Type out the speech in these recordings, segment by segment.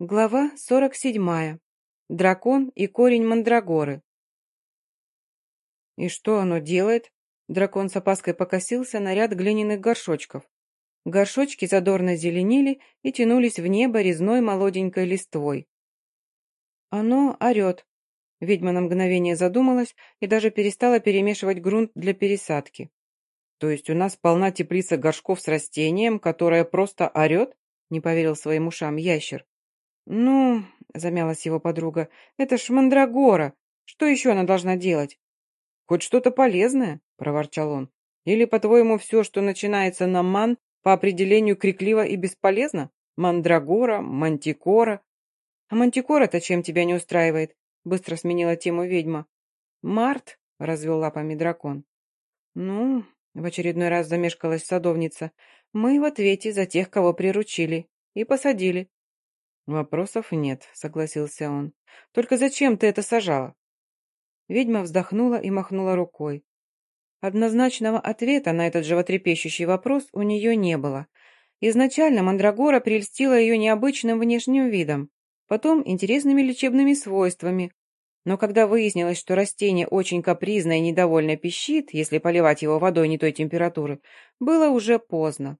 Глава 47. Дракон и корень мандрагоры. «И что оно делает?» Дракон с опаской покосился на ряд глиняных горшочков. Горшочки задорно зеленели и тянулись в небо резной молоденькой листвой. «Оно орет». Ведьма на мгновение задумалась и даже перестала перемешивать грунт для пересадки. «То есть у нас полна теплица горшков с растением, которое просто орет?» — не поверил своим ушам ящер. «Ну...» — замялась его подруга. «Это ж мандрагора. Что еще она должна делать?» «Хоть что-то полезное?» — проворчал он. «Или, по-твоему, все, что начинается на «ман», по определению крикливо и бесполезно? Мандрагора, мантикора?» «А мантикора-то чем тебя не устраивает?» — быстро сменила тему ведьма. «Март», — развел лапами дракон. «Ну...» — в очередной раз замешкалась садовница. «Мы в ответе за тех, кого приручили. И посадили. «Вопросов нет», — согласился он. «Только зачем ты это сажала?» Ведьма вздохнула и махнула рукой. Однозначного ответа на этот животрепещущий вопрос у нее не было. Изначально Мандрагора прельстила ее необычным внешним видом, потом интересными лечебными свойствами. Но когда выяснилось, что растение очень капризно и недовольно пищит, если поливать его водой не той температуры, было уже поздно.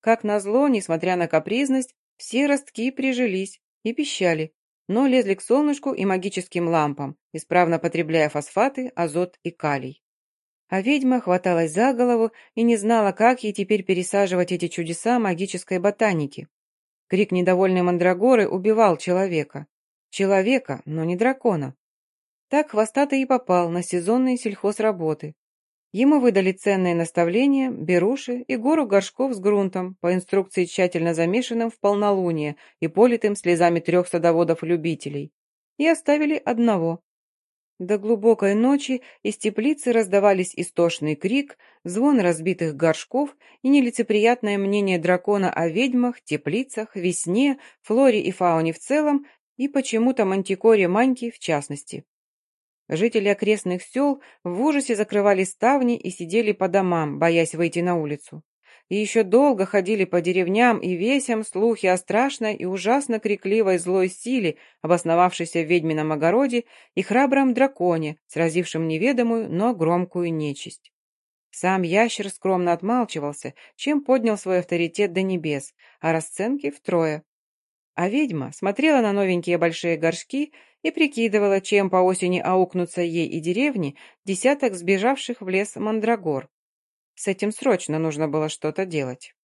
Как назло, несмотря на капризность, все ростки прижились и пищали, но лезли к солнышку и магическим лампам, исправно потребляя фосфаты, азот и калий. А ведьма хваталась за голову и не знала, как ей теперь пересаживать эти чудеса магической ботаники. Крик недовольной мандрагоры убивал человека. Человека, но не дракона. Так хвостатый и попал на сезонные сельхозработы. Ему выдали ценные наставления, беруши и гору горшков с грунтом, по инструкции тщательно замешанным в полнолуние и политым слезами трех садоводов-любителей. И оставили одного. До глубокой ночи из теплицы раздавались истошный крик, звон разбитых горшков и нелицеприятное мнение дракона о ведьмах, теплицах, весне, флоре и фауне в целом и почему-то мантикоре Маньки в частности. Жители окрестных сел в ужасе закрывали ставни и сидели по домам, боясь выйти на улицу. И еще долго ходили по деревням и весям слухи о страшной и ужасно крикливой злой силе, обосновавшейся в ведьмином огороде, и храбром драконе, сразившем неведомую, но громкую нечисть. Сам ящер скромно отмалчивался, чем поднял свой авторитет до небес, а расценки втрое. А ведьма смотрела на новенькие большие горшки и прикидывала, чем по осени аукнутся ей и деревни десяток сбежавших в лес мандрагор. С этим срочно нужно было что-то делать.